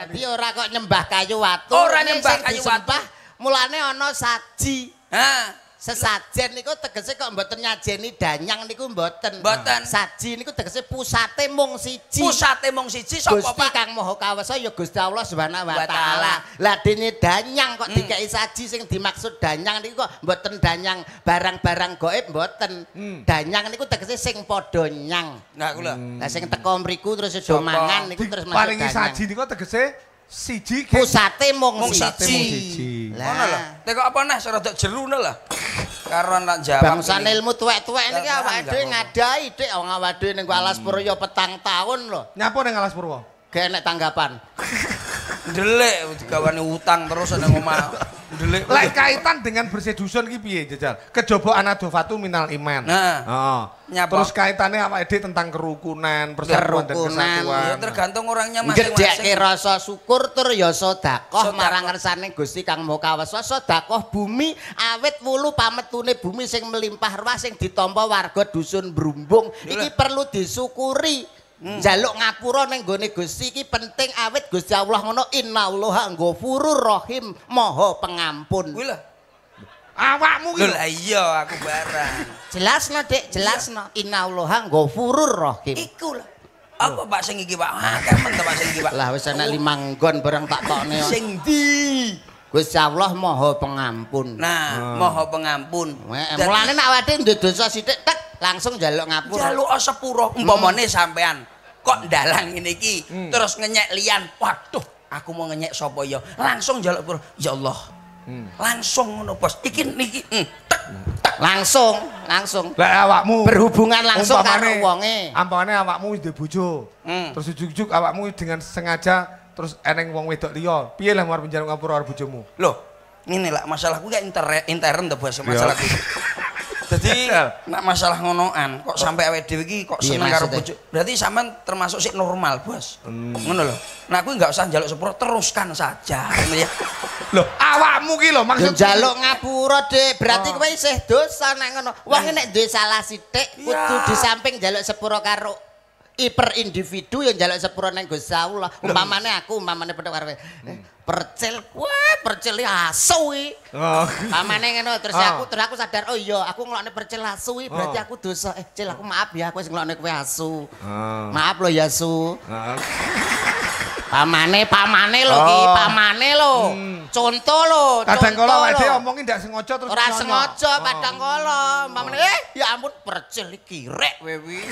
Dadi ora kok nyembah kayu watu. Ora nyembah kayu disembah, Mulane ana saji. Ha. Sesajen niku tegese kok mboten nyajeni danyang niku mboten. Mboten. Saji niku tegese pusate mung siji. Pusate mung siji sapa Gusti Pak? Kang Maha Kawasa ya Gusti Allah Subhanahu wa taala. Lah dene danyang kok Hmm. dikai saji sing dimaksud danyang niku kok mboten danyang barang-barang gaib mboten. Danyang niku tegese sing padha nyang. Nah, kula. Lah sing teko mriku terus do mangan niku terus masuk Paringi saji niku tegese siji ke Pusate mung Pusate siji. mung siji. Ngono lho. Lah, Teko apa nah serada jerune lah. Karo nak jawab. bangsa ini. ilmu tuwek-tuwek niki awake dhewe ngadai dik wong awake dhewe ning alas purya petang taun lho. Nyapa ning Alas Purwo? Gak enek tanggapan. Ndelik digawani utang terus nang omah. Ndelik. Lek kaitan dengan bersih dusun iki piye jajal? Kejaba anadofatu minal iman. Nah. Heeh. Nyapa? Terus kaitannya awake dhewe tentang kerukunan, persatuan dan Kerukunan, kesatuan. Ya tergantung orangnya masing-masing. rasa syukur tur ya sedekah marang ngersane Gusti Kang Maha Kawasa sedekah bumi awit wulu pametune bumi sing melimpah ruah sing ditampa warga dusun Brumbung iki perlu disyukuri. Jaluk ngapura ning gone Gusti iki penting awit Gusti Allah ngono innallaha ghafurur rahim maha pengampun. Kuwi lho. Awakmu ki Lho lho. iya aku barang. Jelasno Dik, jelasno innallaha ghafurur rahim. Iku lah. Apa Pak sing iki Pak? Akeh men to Pak sing iki Pak. Lah wis ana limang nggon barang tak tokne. Sing di. Gusti Allah maha pengampun. Nah, Maha Pengampun. Mulane nek awake ndek dosa sithik tek langsung njaluk ngapura. jaluk sepuro umpamane sampean kok ndalang ngene iki terus ngenyek lian waduh aku mau ngenyek sapa ya langsung jaluk sepuro ya Allah langsung ngono bos iki niki hmm, tek tek Langsung, langsung. Lek awakmu Berhubungan langsung umpamane- karo wonge. Ampane awakmu wis duwe bojo. Hmm. Terus ujuk-ujuk awakmu dengan sengaja terus eneng wong wedok liya. Piye lah mar penjaluk ngapura karo bojomu? loh ngene lah masalahku kayak inter intern to bos masalahku Jadi nak masalah ngonoan kok sampai awake dhewe iki kok seneng karo bojo. Berarti sampean termasuk sik normal, Bos. Ngono lho. Nah, aku nggak usah njaluk sepuro, teruskan saja. Ya. Loh, awakmu ki lho maksud njaluk ngapura, Dik. Berarti kowe isih dosa nek ngono. Wong nek duwe salah sithik kudu di samping njaluk sepuro karo i per individu yang njaluk sepuro nang Gusti Allah. Umpamane aku, umpamane padha karo. Percil, wah percil iki asu iki. Oh. Pamane ngono terus Ah. aku terus aku sadar oh iya aku ngelokne percil asu iki berarti Ah. aku dosa. Eh Cil aku maaf ya aku wis ngelokne kowe asu. Ah. Maaf lo ya Su. Nah, Pamane pamane lo ki, Oh. pamane lo. Contoh lo, kadang kala awake lo. dhewe omongin ndak sengaja terus Ora sengaja Oh. kadang kala. Pamane eh ya ampun percil iki kirek wewi.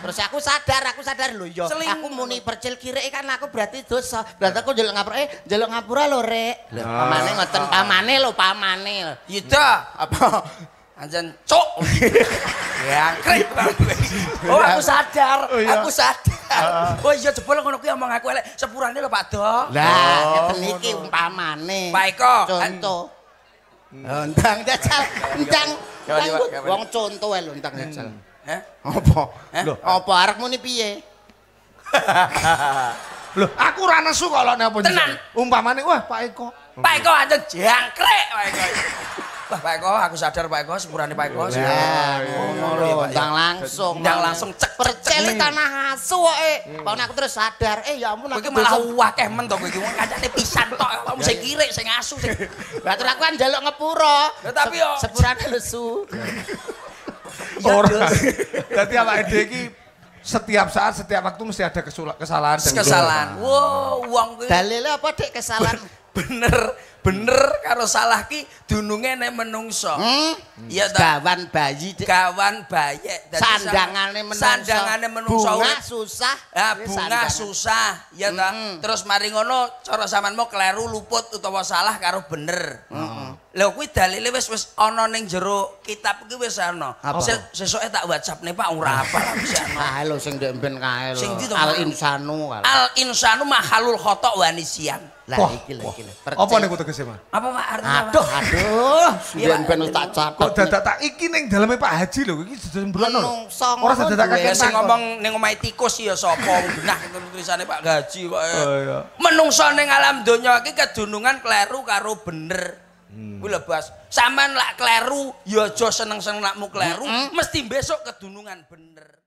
Terus aku sadar, aku sadar lho ya. Aku muni percil kirek kan aku berarti dosa. Berarti aku njaluk ngapura eh njaluk ngapura lho rek. Lho, Ah. pamane ngoten pamane lho pamane. Yudha, apa? Anjen cok. ya, krek banget. Oh, aku sadar. Oh, iya. Aku sadar. Oh iya jebul ngono kuwi omong aku elek sepurane lho Pak Do. Lah, Oh, ngeten iki umpamane. Pak Eko, Contoh. Oh, Ndang jajal, ndang. Pak, gawani. Wong contoh lho ndang jajal. Hah? Apa? Eh? Lho, apa arek muni piye? Loh, aku ora nesu kok lho nek apa Tenan. Umpamane wah Pak Eko. Pak Eko anjen jangkrek Pak Eko. Wah, Pak Eko, aku sadar Pak Eko sepurane Pak Eko. Ya, ngono ngono lho, lho, Pak, ya. ndang langsung. Ndang Mang. langsung cek, cek, percel cek. tanah asu kok. Pokoknya aku terus sadar, eh ya ampun aku malah akeh men to kowe iki wong kancane pisan tok. Wong sing kirek sing asu sing. Lah terus aku kan njaluk ngepura. Ya, tapi yo- sepurane lesu. Ora. Dadi awake dhewe iki setiap saat setiap waktu mesti ada kesalahan Kesalahan. Wow, kuwi Dalile apa Dik kesalahan? bener bener karo salah ki dununge nek menungso. Hmm? Iya ta. Gawan bayi bayek Dadi Sandangane menungso. Sandangane menungso. Bunga susah. Ah, Ini bunga susah, ya ta. Mm-mm. Terus mari ngono cara sampeanmu kleru luput utawa salah karo bener. Lha kuwi dalile wis wis ana ning jero kitab iki wis ana. Sesuke tak WhatsApp nih Pak ora apa lah wis ana. Ah lho sing ndek ben kae lho. Al insanu. Al insanu mahalul khata wa nisyan. Lah iki lho iki lho. Apa niku tegese, Mas? Apa Pak artinya? Aduh, aduh. Iya, Ben tak catet. Kok dadak tak iki ning daleme Pak Haji lho, iki sembrono lho. Menungso Ora. Ya kakek sing ngomong ning omahe tikus ya sapa genah itu tulisane Pak Gaji kok. eh. Oh, iya. Menungso ning alam donya iki kedunungan kleru karo bener. Hmm. Kuwi lho Bos. Sampeyan lak kleru ya aja seneng-seneng nakmu kleru, mesti besok kedunungan bener.